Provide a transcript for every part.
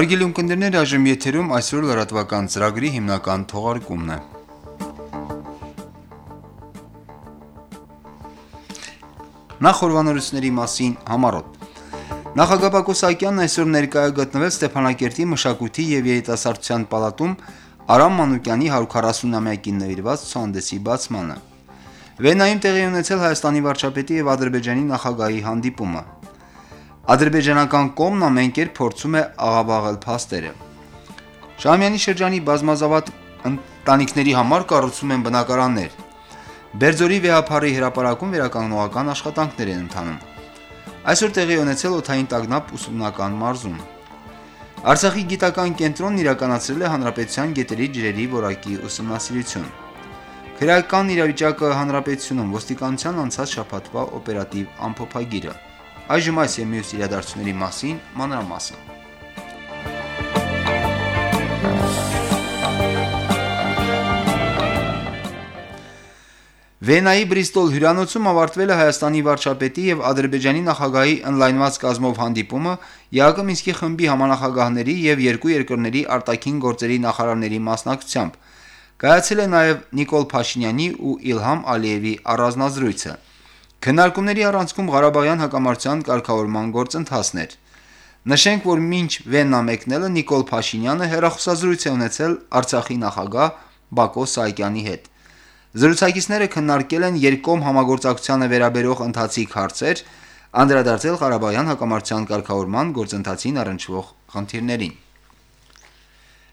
Հարգելի ունկնդիրներ, այժմ եթերում այսօր լրատվական ծրագրի հիմնական թողարկումն է: Նախ օրվանորությունների մասին համառոտ: Նախագահ Բակո Սահակյանն այսօր ներկայ գտնվել Ստեփանակերտի մշակույթի և երիտասարդության պալատում Արամ Մանուկյանի 140-ամյակին նվիրված ցուցահանդեսի բացմանը: Վիեննայում տեղի ունեցել Հայաստանի վարչապետի և Ադրբեջանի նախագահի հանդիպումը: Ադրբեջանական կողմն ամեն կերպ փորձում է աղավաղել փաստերը: Շահումյանի շրջանի բազմազավակ ընտանիքների համար կառուցվում են բնակարաններ: Բերձորի վեհափարի հրապարակում վերականգնողական աշխատանքներ են ընթանում: Այսօր տեղի ունեցել օդային տագնապ ուսումնական մարզում: Արցախի գիտական կենտրոնն իրականացրել է հանրապետության գետերի ջրերի որակի ուսումնասիրություն: Քրեական իրավիճակը Հանրապետությունում, ոստիկանության անցած շաբաթվա օպերատիվ ամփոփագիրը: Այս և մյուս իրադարձությունների մասին մանրամասն: Վիեննայի «Բրիստոլ» հյուրանոցում ավարտվել է Հայաստանի վարչապետի և Ադրբեջանի նախագահի ընդլայնված կազմով հանդիպումը ԵԱՀԿ Մինսկի խմբի համանախագահների և երկու երկրների արտաքին գործերի նախարարների մասնակցությամբ: Կայացել է նաև Նիկոլ Փաշինյանի ու Իլհամ Ալիևի առանձնազրույցը: Քննարկումների առանցքում Ղարաբաղյան հակամարտության կարգավորման գործընթացն էր: Նշենք, որ մինչ Վիեննա մեկնելը Նիկոլ Փաշինյանը հեռախոսազրույց է ունեցել Արցախի նախագահ Բակո Սահակյանի հետ: Զրուցակիցները քննարկել են երկկողմ համագործակցությանը վերաբերող ընթացիկ հարցեր, անդրադարձել Ղարաբաղյան հակամարտության կարգավորման գործընթացին առնչվող խնդիրներին: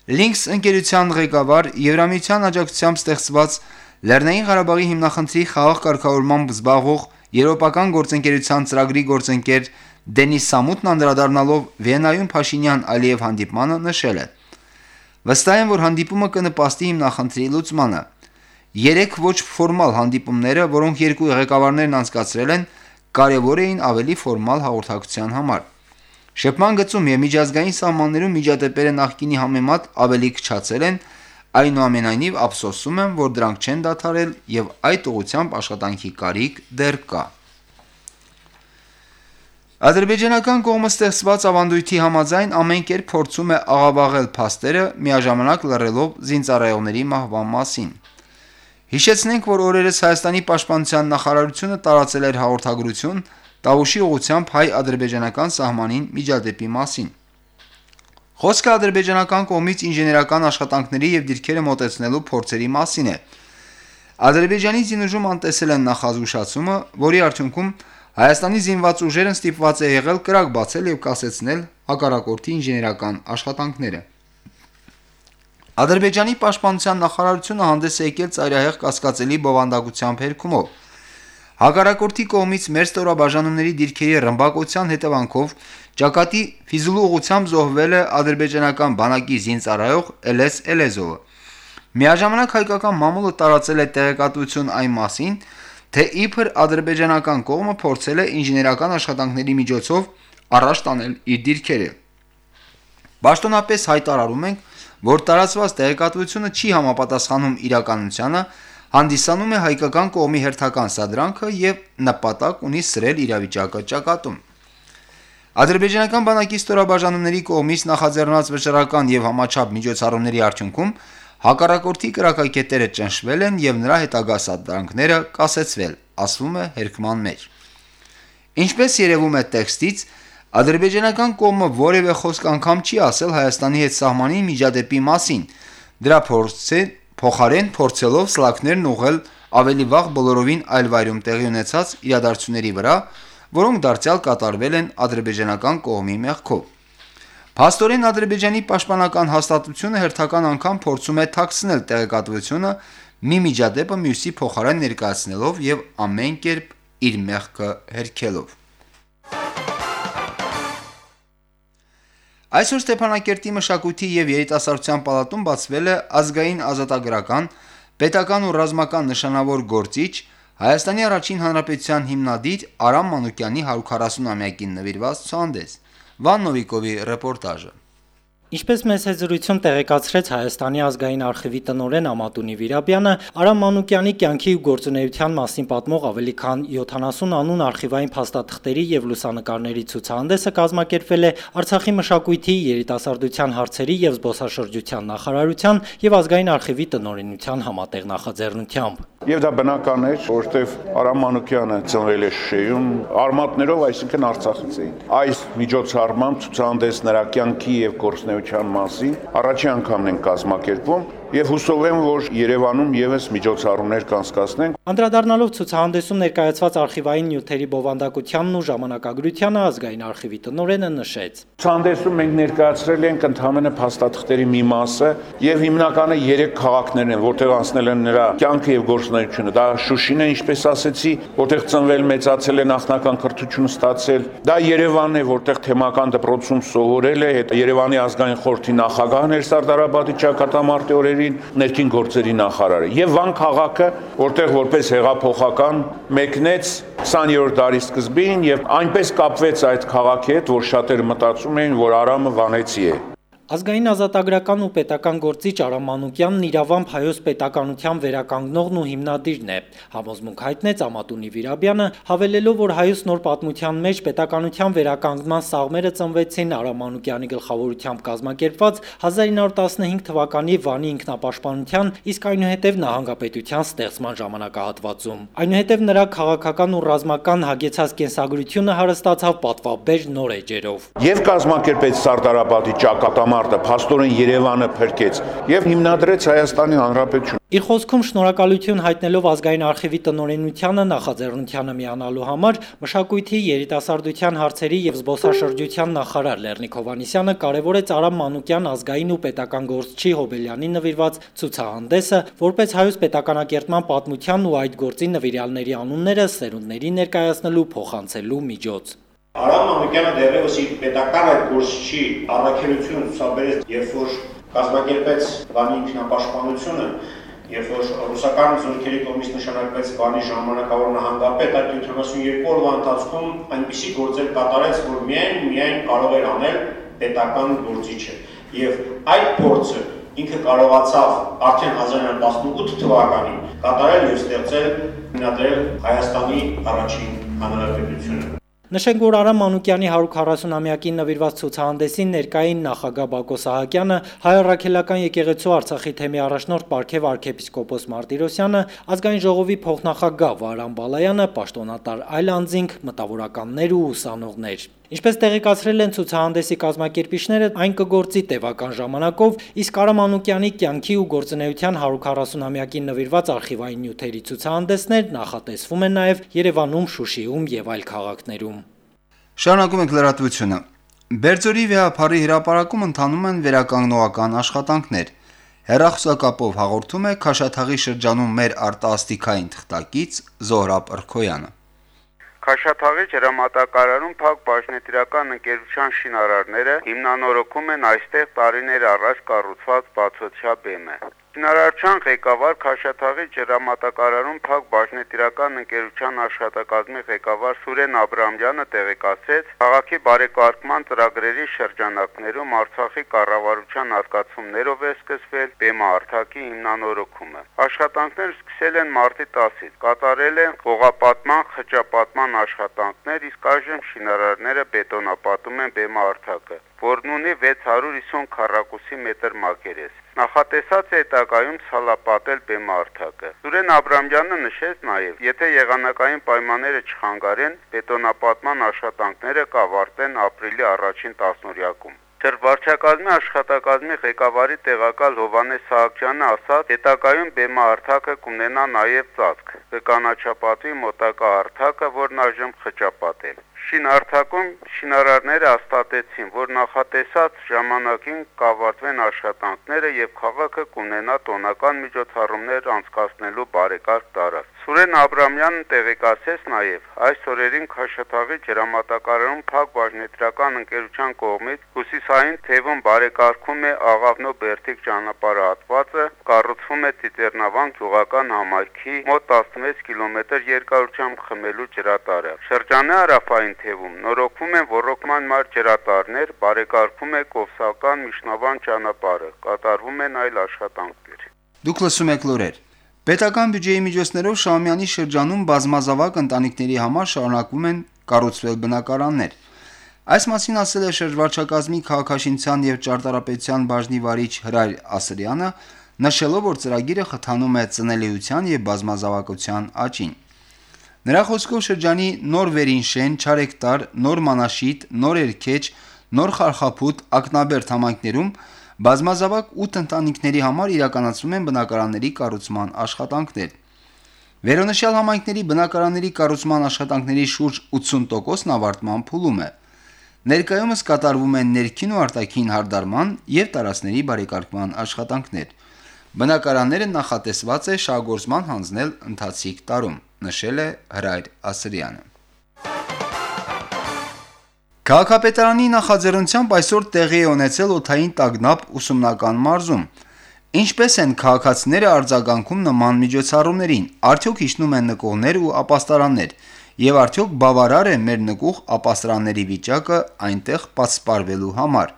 Լինքս ընկերության ղեկավար, Եվրամիության աջակցությամբ ստեղծված Լեռնային Ղարաբաղի հիմնախնդրի խաղաղ կարգավորմամբ զբաղվող եվրոպական գործընկերության ծրագրի գործընկեր Դենիս Սամութն անդրադառնալով Վիեննայում Փաշինյան-Ալիև հանդիպմանը, նշել է. «Վստահ եմ, որ հանդիպումը կնպաստի հիմնախնդրի լուծմանը: Երեք ոչ ֆորմալ հանդիպումները, որոնք երկու ղեկավարներն անցկացրել են, կարևոր էին ավելի ֆորմալ հաղորդակցության համար: Շփման գծում և միջազգային սահմաններում միջադեպերը նախկինի համեմատ ավելի քչացել են, այնուամենայնիվ ափսոսում եմ, որ դրանք չեն դադարել և այդ ուղղությամբ աշխատանքի կարիք դեռ կա»: Ադրբեջանական կողմը ստեղծված ավանդույթի համաձայն ամեն կերպ փորձում է աղավաղել փաստերը, միաժամանակ լռելով զինծառայողների մահվան մասին: Հիշեցնենք, որ օրերս Հայաստանի պաշտպանության նախարարությունը տարածել էր հաղորդագրություն Տավուշի ուղղությամբ հայ-ադրբեջանական սահմանին միջադեպի մասին: Խոսքը ադրբեջանական կողմից ինժեներական աշխատանքների և դիրքերը մոտեցնելու փորձերի մասին է: Ադրբեջանի զինուժում անտեսել են նախազգուշացումը, որի արդյունքում Հայաստանի զինված ուժերն ստիպված է եղել կրակ բացել և կասեցնել հակառակորդի ինժեներական աշխատանքները: Ադրբեջանի պաշտպանության նախարարությունը հանդես է եկել ծայրահեղ կասկածելի բովանդակության հերքումով: Հակառակորդի կողմից մեր ստորաբաժանումների դիրքերի ռմբակոծության հետևանքով ճակատի Ֆիզուլի ուղղությամբ զոհվել է ադրբեջանական բանակի զինծառայող Էլես Էլեզովը: Միաժամանակ հայկական մամուլը տարածել է տեղեկատվություն այն մասին, թե իբր ադրբեջանական կողմը փորձել է ինժեներական աշխատանքների միջոցով առաջ տանել իր դիրքերը: Պաշտոնապես հայտարարում ենք, որ տարածված տեղեկատվությունը չի համապատասխանում իրականությանը, հանդիսանում է հայկական կողմի հերթական սադրանքը և նպատակ ունի սրել իրավիճակը ճակատում: Ադրբեջանական բանակի ստորաբաժանումների կողմից նախաձեռնված վճռական և համաչափ միջոցառումների արդյունքում հակառակորդի կրակակետերը ճնշվել են և նրա հետագա սադրանքները կասեցվել: Ասվում է հերքման մեջ: Ինչպես երևում է տեքստից, ադրբեջանական կողմը որևէ խոսք անգամ չի ասել Հայաստանի հետ սահմանին միջադեպի մասին, դրա փոխարեն փորձելով սլաքներն ուղղել ավելի վաղ բոլորովին այլ վայրում տեղի ունեցած իրադարձությունների վրա, որոնք դարձյալ կատարվել են ադրբեջանական կողմի մեղքով: Փաստորեն Ադրբեջանի պաշտպանական հաստատությունը հերթական անգամ փորձում է թաքցնել տեղեկատվությունը, մի միջադեպը մյուսի փոխարեն ներկայացնելով և ամեն կերպ իր մեղքը հերքելով: Այսօր Ստեփանակերտի մշակույթի և երիտասարդության պալատում բացվել է ազգային ազատագրական, պետական ու ռազմական նշանավոր գործիչ, Հայաստանի առաջին հանրապետության հիմնադիր Արամ Մանուկյանի 140-ամյակին նվիրված ցուցահանդես: Վան Նովիկովի ռեպորտաժը Ինչպես մեծ զրույցում տեղեկացրեց Հայաստանի ազգային արխիվի տնօրեն Ամատունի Վիրաբյանը, Արամ Մանուկյանի կյանքի ու գործունեության մասին պատմող ավելի քան 70 անուն արխիվային փաստաթղթերի եւ լուսանկարների ցուցահանդեսը կազմակերպվել է Արցախի մշակույթի, երիտասարդության հարցերի եւ զբոսաշրջության նախարարության եւ ազգային արխիվի տնօրենության համատեղ նախաձեռնությամբ։ Եվ դա բնական էր, որովհետև Արամ Մանուկյանը ծնվել է Շուշիում, արմատներով, այսինքն Արցախից էին։ Այս միջոցառմամբ ցուցահանդես նրա կյանքի եւ գործնեության մասին առաջի անգամն են կազմակերպում եւ հուսով եմ, որ Երևանում եւս միջոցառումներ կանցկացնենք։ Անդրադառնալով ցուցահանդեսում ներկայացված արխիվային նյութերի բովանդակությանն ու ժամանակագրությանը ազգային արխիվի տնօրենը նշեց. Ցուցահանդեսում մենք ներկայացրել ենք ընդհանրապես փաստաթղթերի մի մասը եւ հիմնականը 3 քաղաքներն են, որտեղ անցնել են նրա կյանքը եւ գործունեությունը։ Դա Շուշին է, ինչպես ասեցի, որտեղ ծնվել, մեծացել է, նախնական կրթություն ստացել։ Դա Երևանն է, որտեղ թեմական դպրոցում սովորել է, Երևանի ազգային խորհրդի նախագահն էր Սարդարաբադի ճակատամարտի օրեր գործերին ներքին գործերի նախարարը եւ Վան քաղաքը, որտեղ որպես հեղափոխական մեկնեց 20-րդ դարի սկզբին եւ այնպես կապվեց այդ քաղաքի հետ, որ շատերը մտածում էին, որ Արամը վանեցի է։ Ազգային ազատագրական ու պետական գործիչ Արամ Մանուկյանն իրավամբ հայոց պետականության վերականգնողն ու հիմնադիրն է։ Համոզմունք հայտնեց Ամատունի Վիրաբյանը, հավելելով, որ հայոց նոր պատմության մեջ պետականության վերականգնման սաղմերը ծնվեցին Արամ Մանուկյանի գլխավորությամբ կազմակերպված 1915 թվականի Վանի ինքնապաշտպանության, իսկ այնուհետև նահանգապետության ստեղծման ժամանակահատվածում։ Այնուհետև նրա քաղաքական ու ռազմական հագեցած կենսագրությունը հարստացավ պատվաբեր նոր էջերով։ Եվ կազմակերպեց Սարդարապետի ճակատամարտ մարտը փաստորեն Երևանը փրկեց եւ հիմնադրեց Հայաստանի Հանրապետություն։ Իր խոսքում շնորհակալություն հայտնելով ազգային արխիվի տնօրենությանը նախաձեռնությանը միանալու համար մշակույթի, երիտասարդության հարցերի եւ զբոսաշրջության նախարար Լեռնիկ Հովանիսյանը կարևորեց Արամ Մանուկյան ազգային ու պետական գործչի Հոբելյանի նվիրված ցուցահանդեսը, որպես հայոց պետականակերտման պատմության ու այդ գործի նվիրյալների անունները սերունդների ներկայացնելու փոխանցելու միջոց։ Արամ Մանուկյանը դեռևս իր պետական այդ գործչի առաքելությունը ցուցաբերեց, երբ որ կազմակերպեց Վանի ինքնապաշտպանությունը, երբ որ ռուսական զորքերի կողմից նշանակվեց Վանի ժամանակավոր նահանգապետ, այդ 72 օրվա ընթացքում այնպիսի գործեր կատարեց, որ միայն միայն կարող էր անել պետական գործիչը։ Եվ այդ փորձը ինքը կարողացավ արդեն 1918 թվականին կատարել եւ ստեղծել հիմնադրել Հայաստանի առաջին հանրապետությունը։ Նշենք, որ Արամ Մանուկյանի 140-ամյակին նվիրված ցուցահանդեսին ներկային նախագահ Բակո Սահակյանը, հայ առաքելական եկեղեցու Արցախի թեմի առաջնորդ Պարքև arczepiskopos Մարտիրոսյանը, ազգային ժողովի փոխնախագահ Վարան Բալայանը, պաշտոնատար այլ անձինք, մտավորականներ ու ուսանողներ։ Ինչպես տեղեկացրել են ցուցահանդեսի կազմակերպիչները, այն կգործի տևական ժամանակով, իսկ Արա Մանուկյանի կյանքի ու գործունեության 140-ամյակին նվիրված արխիվային նյութերի ցուցահանդեսներ նախատեսվում են նաև Երևանում, Շուշիում եւ այլ քաղաքներում։ Շարունակում ենք լրատվությունը։ Բերձորի վեհապարի հրապարակում ընթանում են վերականգնողական աշխատանքներ։ Հերախոսակապով հաղորդում է Քաշաթաղի շրջանում մեր արտասթիկային թղթակից Զոհրաբ Ըրքոյանը։ Քաշաթաղի ջրամատակարարում Փակ Բաժնետիրական ընկերության շինարարները հիմնանորոգում են այստեղ տարիներ առաջ կառուցված բացօթյա բեմը։ Շինարարչան ղեկավար Քաշաթաղի ջրամատակարարում Փակ Բաժնետիրական ընկերության աշխատակազմի ղեկավար Սուրեն Աբրամյանը տեղեկացրեց, քաղաքի բարեկարգման ծրագրերի շրջանակներում Արցախի կառավարության հատկացումներով է սկսվել բեմահարթակի հիմնանորոգումը։ Աշխատանքները սկսել են մարտի 10-ից, կատարել են ողապատման, խճապատման աշխատանքներ, իսկ այժմ շինարարները բետոնապատում են բեմահարթակը, որն ունի 650 քառակուսի մետր մակերես։ Նախատեսած է հետագայում ցալապատել բեմարթակը։ Սուրեն Աբրամյանը նշեց նաև, եթե եղանակային պայմանները չխանգարեն, բետոնապատման աշխատանքները կավարտեն ապրիլի առաջին տասնօրյակում։ Ջրվարչակազմի աշխատակազմի ղեկավարի տեղակալ Հովանես Սահակյանը ասաց, հետագայում բեմահարթակը կունենա նաև ծածկ, կկանաչապատվի մոտակա հարթակը, որն այժմ խճապատել։ Շինարթակում շինարարները հաստատեցին, որ նախատեսած ժամանակին կավարտվեն աշխատանքները եւ քաղաքը կունենա տոնական միջոցառումներ անցկացնելու բարեկարգ տարածք։ Սուրեն Աբրամյանն տեղեկացրեց նաև այս օրերին Քաշաթաղի ջրամատակարարում փակ բաժնետրական ընկերության կողմից հուսիսային թևում բարեկարգում է Աղավնո Բերթիկ ճանապարհատվածը, կառուցվում է Տիտերնավան գյուղական համայնքի մոտ 16 կիլոմետր երկարությամբ խմելու ջրատարը։ Շրջանի հարավային թևում նորոգվում են ռոռոկման մար ջրատարներ, բարեկարգում է Կովսական Միշնավան ճանապարհը, կատարվում են այլ աշխատանքներ։ Դուք լսում եք լուրեր։ Պետական բյուջեի միջոցներով Շահումյանի շրջանում բազմազավակ ընտանիքների համար շարունակվում են կառուցվել բնակարաններ։ Այս մասին ասել է շրջվարչակազմի քաղաքաշինության եւ ճարտարապետության բաժնի վարիչ Հրայր Ասրյանը, նշելով, որ ծրագիրը խթանում է ծնելիության եւ բազմազավակության աճին։ Նրա խոսքով շրջանի նոր Վերինշեն, Չարեկտար, նոր Մանաշիտ, նոր Երքեչ, նոր Խարխափուտ, Ակնաբերդ համայնքներում բազմազավակ 8 ընտանիքների համար իրականացվում են բնակարանների կառուցման աշխատանքներ։ Վերոնշյալ համայնքների բնակարանների կառուցման աշխատանքների շուրջ 80%-ն ավարտման փուլում է։ Ներկայումս կատարվում են ներքին ու արտաքին հարդարման եւ տարածքների բարեկարգման աշխատանքներ։ Բնակարանները նախատեսված է շահգործման հանձնել ընթացիկ տարում, նշել է Հրայր Ասրյանը։ Քաղաքապետարանի նախաձեռնությամբ այսօր տեղի է ունեցել օթային տագնապ ուսումնական մարզում։ Ինչպես են քաղաքացիները արձագանքում նման միջոցառումներին։ Արդյոք իջնում են նկողներ ու ապաստարաններ, եւ արդյոք բավարար է մեր նկուղ ապաստարանների վիճակը այնտեղ պատսպարվելու համար։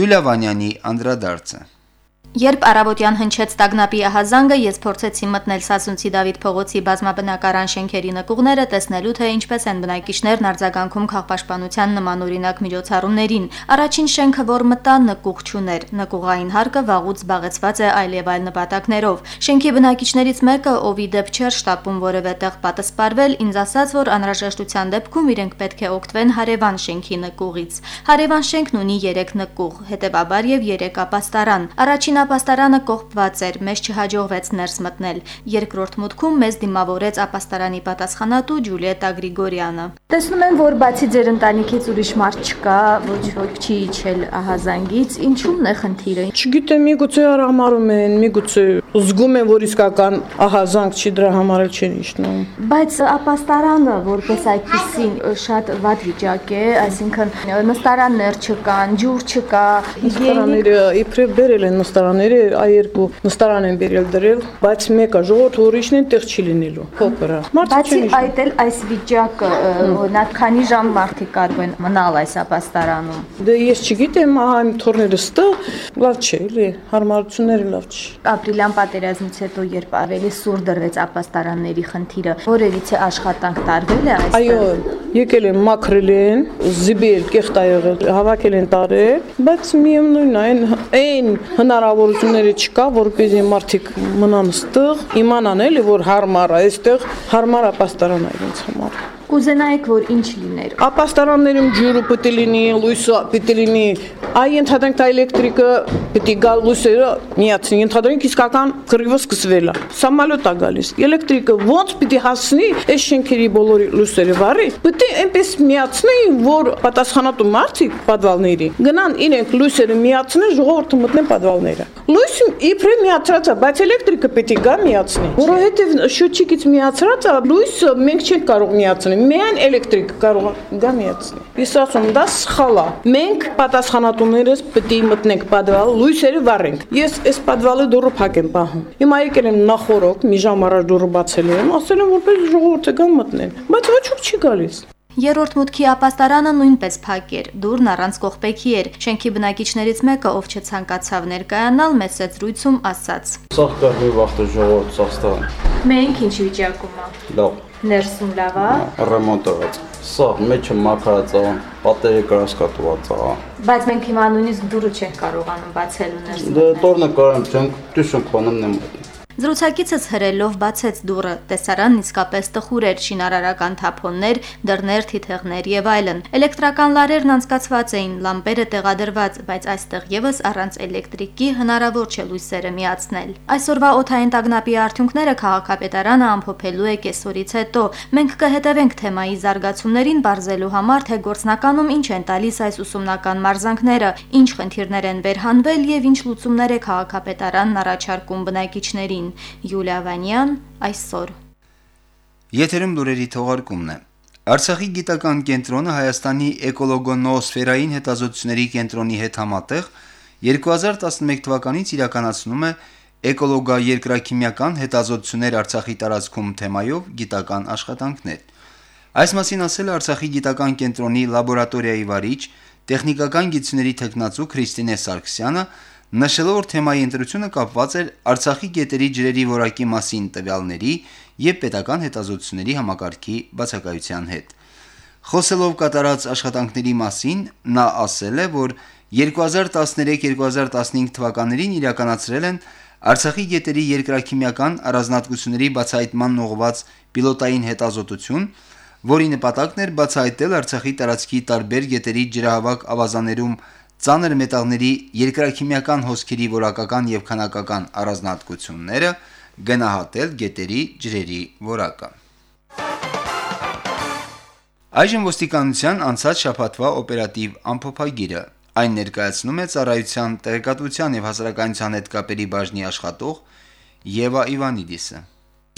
Յուլիա Վանյանի անդրադարձը։ Երբ առավոտյան հնչեց տագնապի ահազանգը, ես փորձեցի մտնել Սասունցի Դավիթ փողոցի բազմաբնակարան շենքերի նկուղները, տեսնելու թե ինչպես են բնակիչներն արձագանքում քաղաքապաշտպանության նմանօրինակ միջոցառումներին։ Առաջին շենքը, որ մտա, նկուղ չուներ։ Նկուղային հարկը վաղուց զբաղեցված է այլ եւ այլ նպատակներով։ Շենքի բնակիչներից մեկը, ով ի դեպ չէր շտապում որևէ տեղ պատասպարվել, ինձ ասաց, որ անհրաժեշտության դեպքում իրենք պետք է օգտվեն հարևան շենքի նկուղից։ Հարևան շենքն ունի 3 նկուղ, հետեւաբար եւ 3 ապաստարան։ Առաջին ապաստարանը կողպված էր, մեզ չհաջողվեց ներս մտնել։ Երկրորդ մուտքում մեզ դիմավորեց ապաստարանի պատասխանատու Ջուլիետա Գրիգորյանը։ Տեսնում եմ, որ բացի ձեր ընտանիքից ուրիշ մարդ չկա, ոչ ոք չի իջել ահազանգից, ինչու՞մն է խնդիրը։ Չգիտեմ, միգուցե արամարում են, միգուցե զգում են, որ իսկական ահազանգ չի դրա համար էլ չեն իջնում։ Բայց ապաստարանը, որպես այդպեսին շատ վատ վիճակ է, այսինքն նստարաններ չկան, ջուր չկա, նստարանները իբրև բերել են նստարան նստարանները այ երկու նստարան են բերել դրել, բայց մեկը ժողովուրդ ուրիշն են տեղ չի լինելու։ Փոքրը։ Բացի այդ էլ այս վիճակը, օրինակ, քանի ժամ մարդիկ կարող են մնալ այս ապաստարանում։ Դե ես չգիտեմ, ահա իմ թորները ստը լավ չէ, էլի, հարմարությունները լավ չի։ Ապրիլյան պատերազմից հետո երբ ավելի սուր դրվեց ապաստարանների խնդիրը, որևիցե աշխատանք տարվել է այստեղ։ Այո, եկել են մաքրել են, զիբել կեղտ ա եղել, հավաքել են տարել, բայց միևնույնն է, այն հնարավոր հնարավորությունները չկա, որպեսզի մարդիկ մնան ստեղ, իմանան էլի, որ հարմար է, այստեղ հարմար է իրենց համար կուզենայիք, որ ինչ լիներ։ Ապաստարաններում ջուրը պետք է լինի, լույսը պետք է լինի։ Այ ընդհանրենք դա էլեկտրիկը պետք է գալ լույսերը միացնի։ Ընդհանրենք իսկական կռիվը սկսվել է։ Սամալյոտ է գալիս։ Էլեկտրիկը ոնց պետք է հասնի այս շենքերի բոլոր լույսերը վարի։ Պետք է այնպես միացնի, որ պատասխանատու մարդիկ պատվալների գնան իրենք լույսերը միացնեն, ժողովուրդը մտնեն պատվալները։ Լույսը իբրե միացած է, բայց էլեկտրիկը պետք է գա միացնի։ Որովհետև շուտիկից միացած է, լույսը մենք չենք կարող միացնել միայն էլեկտրիկ կարող է գամիացնի։ Ես ասում դա սխալ է։ Մենք պատասխանատուներս պետք է մտնենք падվալ, լույսերը վառենք։ Ես այս падվալի դուռը փակ եմ պահում։ Հիմա եկել եմ նախորոք, մի ժամ առաջ դուռը բացել եմ, ասել եմ որպես ժողովուրդը գան մտնեն։ Բայց ոչ ոք չի գալիս։ Երրորդ մուտքի ապաստարանը նույնպես փակ էր, դուրն առանց կողպեքի էր։ Շենքի բնակիչներից մեկը, ով չցանկացավ ներկայանալ, մեծ զրույցում ասաց. Սաղ կար մի վախտը ժողովուրդ սաստան։ Մենք ինչ վիճակում է։ Լավ ներսում լավ է։ Ռեմոնտված։ Սա մեջը մաքրած է, պատերը կրասկատված է։ Բայց մենք հիմա նույնիսկ դուրը չենք կարողանում բացել ու ներսում։ Դե տորնը կարամ չենք դիշուն քոնն եմ։ Զրուցակիցս հրելով բացեց դուռը։ Տեսարանն իսկապես տխուր էր, շինարարական թափոններ, դռներ, թիթեղներ եւ այլն։ Էլեկտրական լարերն անցկացված էին, լամպերը տեղադրված, բայց այստեղ եւս առանց էլեկտրիկի հնարավոր չէ լույսերը միացնել։ Այսօրվա օթային տագնապի արդյունքները քաղաքապետարանը ամփոփելու է կեսօրից հետո։ Մենք կհետևենք թեմայի զարգացումներին բարձելու համար, թե գործնականում ինչ են տալիս այս ուսումնական մարզանքները, ինչ խնդիրներ են վերհանվել եւ ինչ լուծումներ է քաղաքապետարանն առաջարկում բնակիչներին։ Յուլիա Վանյան այսօր։ Եթերում լուրերի թողարկումն է։ Արցախի գիտական կենտրոնը Հայաստանի էկոլոգոնոոսֆերային հետազոտությունների կենտրոնի հետ համատեղ 2011 թվականից իրականացնում է էկոլոգա-երկրաքիմիական հետազոտություններ Արցախի տարածքում թեմայով գիտական աշխատանքներ։ Այս մասին ասել է Արցախի գիտական կենտրոնի լաբորատորիայի վարիչ, տեխնիկական գիտությունների թեկնածու Քրիստինե Սարգսյանը, նշելով, որ թեմայի ընտրությունը կապված էր Արցախի գետերի ջրերի որակի մասին տվյալների եւ պետական հետազոտությունների համակարգի բացակայության հետ։ Խոսելով կատարած աշխատանքների մասին, նա ասել է, որ 2013-2015 թվականներին իրականացրել են Արցախի գետերի երկրաքիմիական առանձնահատկությունների բացահայտման ուղղված պիլոտային հետազոտություն, որի նպատակն էր բացահայտել Արցախի տարածքի տարբեր գետերի ջրահավաք ավազաներում ծանր մետաղների երկրաքիմիական հոսքերի որակական եւ քանակական առանձնահատկությունները, գնահատել գետերի ջրերի որակը։ Այժմ ոստիկանության անցած շաբաթվա օպերատիվ ամփոփագիրը Այն ներկայացնում է ծառայության տեղեկատվության եւ հասարակայնության հետ կապերի բաժնի աշխատող Եվա Իվանիդիսը։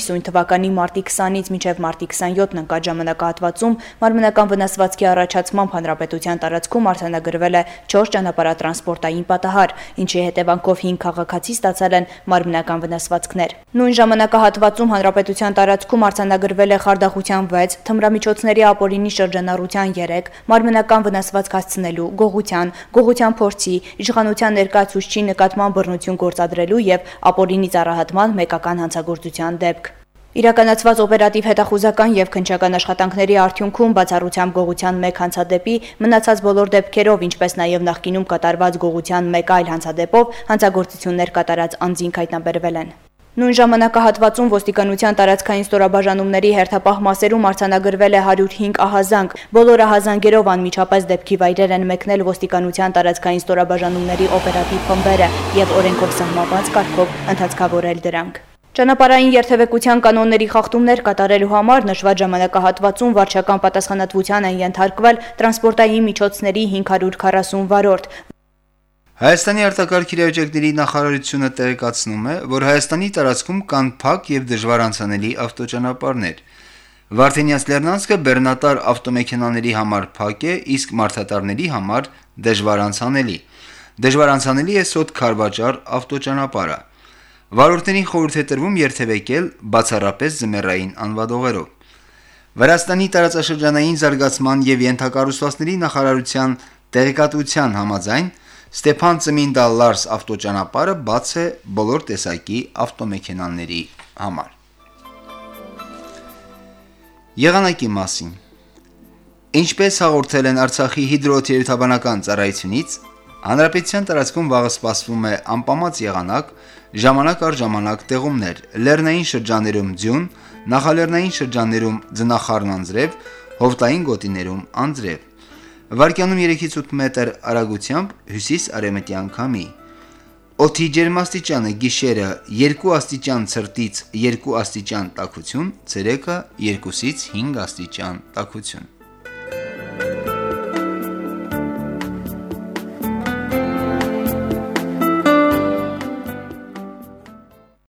Սույն թվականի մարտի 20-ից մինչև մարտի 27-ն ընկած ժամանակահատվածում մարմնական վնասվածքի առաջացմամբ հանրապետության տարածքում արձանագրվել է 4 ճանապարհատրանսպորտային պատահար, ինչի հետևանքով 5 քաղաքացի ստացել են մարմնական վնասվածքներ։ Նույն ժամանակահատվածում հանրապետության տարածքում արձանագրվել է խարդախության 6, թմրամիջոցների ապօրինի շրջանառության 3, մարմնական վնասվածք հասցնելու, գողության, գողության փորձի, իշխանության ներկայացուցչի նկատմամբ բռնություն գործադրելու եւ ապօրինի ծառահատման մեկական հանցագործության դեպք։ Իրականացված օպերատիվ հետախուզական եւ քնչական աշխատանքների արդյունքում բացառությամբ գողության 1 հանցադեպի մնացած բոլոր դեպքերով, ինչպես նաեւ նախկինում կատարված գողության 1 այլ հանցադեպով հանցագործություններ կատարած անձինք հայտնաբերվել են։ Նույն ժամանակահատվածում ոստիկանության տարածքային ստորաբաժանումների հերթապահ մասերում արձանագրվել է 105 ահազանգ։ Բոլոր ահազանգերով անմիջապես դեպքի վայրեր են մեկնել ոստիկանության տարածքային ստորաբաժանումների օպերատիվ խմբերը եւ օրենքով սահմանված կարգով ընդհանցկավորել դրանք։ Ճանապարհային երթևեկության կանոնների խախտումներ կատարելու համար նշված ժամանակահատվածում վարչական պատասխանատվության են ենթարկվել տրանսպորտային միջոցների 540 վարորդ։ Հայաստանի արտակարգ իրավիճակների նախարարությունը տեղեկացնում է, որ Հայաստանի տարածքում կան փակ եւ դժվար անցանելի ավտոճանապարհներ։ Վարդենյաց Լեռնանցքը բեռնատար ավտոմեքենաների համար փակ է, իսկ մարդատարների համար դժվար անցանելի։ Դժվար անցանելի է Սոտ Խարվաճար ավտոճանապարհը։ Վարորդներին խորհուրդ է տրվում երթևեկել բացառապես զմերային անվադողերով։ Վրաստանի տարածաշրջանային զարգացման եւ յենթակառուցվածքների նախարարության տեղեկատվության համաձայն Ստեփան Ծմինդա Լարս ավտոճանապարհը բաց է բոլոր տեսակի ավտոմեքենաների համար։ Եղանակի մասին. Ինչպես հաղորդել են Արցախի հիդրոթերապևտաբանական ծառայությունից, Հանրապետության տարածքում վաղը սպասվում է անպամած եղանակ, ժամանակ առ ժամանակ տեղումներ, լեռնային շրջաններում ձյուն, նախալեռնային շրջաններում ձնախառն անձրև, հովտային գոտիներում անձրև։ Վարկյանում 3-ից 8 մետր արագությամբ հյուսիս-արևմտյան քամի։ Օդի ջերմաստիճանը գիշերը 2 աստիճան ցրտից 2 աստիճան տաքություն, ցերեկը 2-ից 5 աստիճան տաքություն։